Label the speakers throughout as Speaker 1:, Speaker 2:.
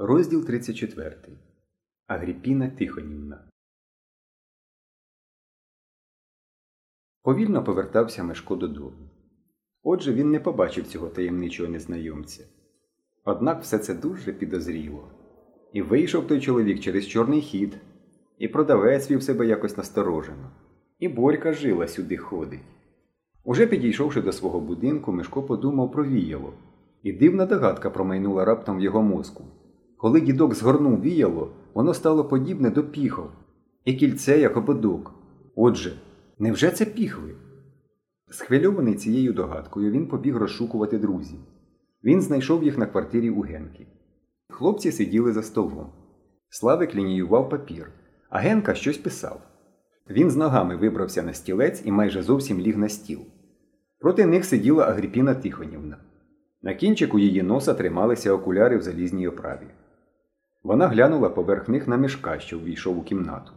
Speaker 1: Розділ 34. Агріпіна Тихонівна. Повільно повертався Мешко додому. Отже, він не побачив цього таємничого незнайомця. Однак все це дуже підозріло. І вийшов той чоловік через чорний хід, і продавець вів себе якось насторожено, і Борька жила сюди ходить. Уже підійшовши до свого будинку, Мишко подумав про віяло, і дивна догадка промайнула раптом в його мозку. Коли дідок згорнув віяло, воно стало подібне до піхов, і кільце як ободок. Отже, невже це піхви? Схвильований цією догадкою, він побіг розшукувати друзів. Він знайшов їх на квартирі у Генки. Хлопці сиділи за столом. Славик лініював папір, а Генка щось писав. Він з ногами вибрався на стілець і майже зовсім ліг на стіл. Проти них сиділа Агріпіна Тихонівна. На кінчику її носа трималися окуляри в залізній оправі. Вона глянула поверх них на мішка, що ввійшов у кімнату.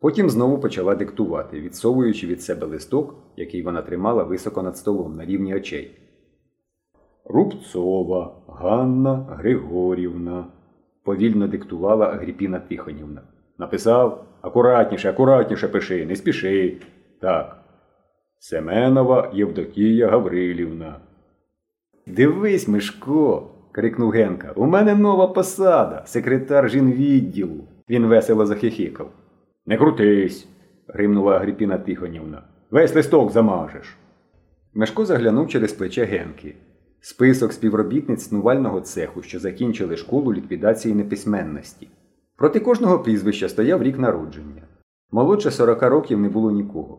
Speaker 1: Потім знову почала диктувати, відсовуючи від себе листок, який вона тримала високо над столом на рівні очей. Рубцова Ганна Григорівна, повільно диктувала Агріпіна Тихонівна. Написав акуратніше, акуратніше пиши, не спіши. Так. Семенова Євдокія Гаврилівна. Дивись, Мишко. Крикнув Генка. У мене нова посада, секретар жінвідділу. Він весело захихикав. Не крутись, гримнула Агріпіна Тихонівна. Весь листок замажеш. Мешко заглянув через плече Генки. Список співробітниць снувального цеху, що закінчили школу ліквідації неписьменності. Проти кожного прізвища стояв рік народження. Молодше сорока років не було нікого.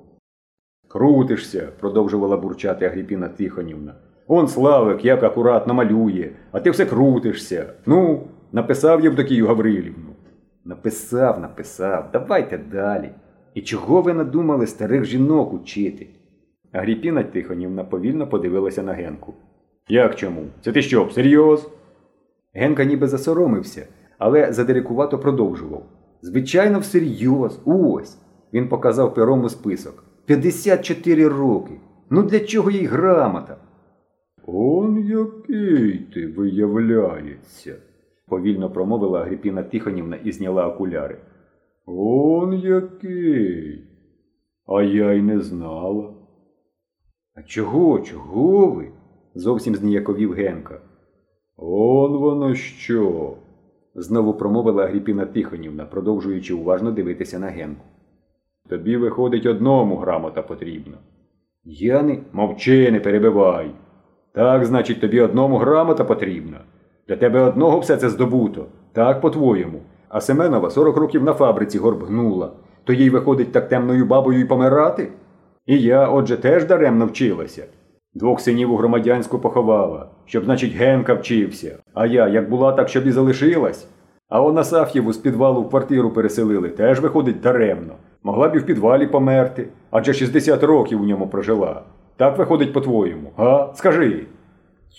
Speaker 1: Крутишся, продовжувала бурчати Агріпіна Тихонівна. Он Славик як акуратно малює, а ти все крутишся. Ну, написав Євдокію Гаврилівну. Написав, написав, давайте далі. І чого ви надумали старих жінок учити? Агріпіна Тихонівна повільно подивилася на Генку. Як чому? Це ти що, всерйоз? Генка ніби засоромився, але задирикувато продовжував. Звичайно, всерйоз, ось. Він показав перому список. 54 роки. Ну для чого їй грамота? Он який ти виявляється, повільно промовила Агріпіна Тихонівна і зняла окуляри. Он який. А я й не знала. А чого, чого ви? зовсім зніяковів Генка. Он воно що? знову промовила Агріпіна Тихонівна, продовжуючи уважно дивитися на Генку. Тобі, виходить, одному грамота потрібна. Я не мовчи, не перебивай. Так, значить, тобі одному грамота потрібна. Для тебе одного все це здобуто. Так, по-твоєму. А Семенова 40 років на фабриці горбгнула. То їй виходить так темною бабою й помирати? І я, отже, теж даремно вчилася. Двох синів у громадянську поховала, щоб, значить, Генка вчився. А я, як була, так щоб і залишилась. А он Асаф'єву з підвалу в квартиру переселили, теж виходить даремно. Могла б і в підвалі померти, адже 60 років у ньому прожила. Так виходить по-твоєму, га? Скажи.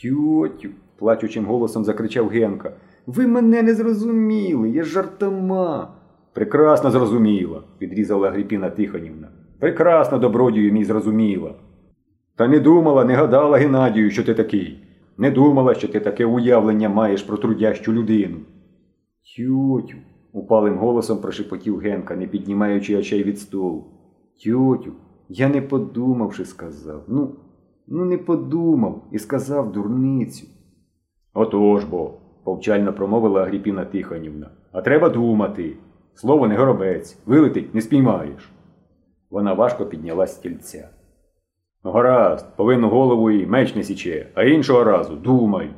Speaker 1: Тьотю, плачучим голосом закричав Генка. Ви мене не зрозуміли, я жартома. Прекрасно зрозуміла, відрізала Агріпіна Тихонівна. Прекрасно, добродію мій зрозуміла. Та не думала, не гадала, Геннадію, що ти такий. Не думала, що ти таке уявлення маєш про трудящу людину. Тьотю, упалим голосом прошепотів Генка, не піднімаючи очей від столу. Тьотю, я не подумавши, сказав. Ну, ну не подумав і сказав дурницю. Отож бо, повчально промовила Агріпіна Тихонівна. А треба думати. Слово не горобець, вилетить не спіймаєш. Вона важко підняла стільця. Ну, гаразд, повинну голову і меч не січе, а іншого разу думай.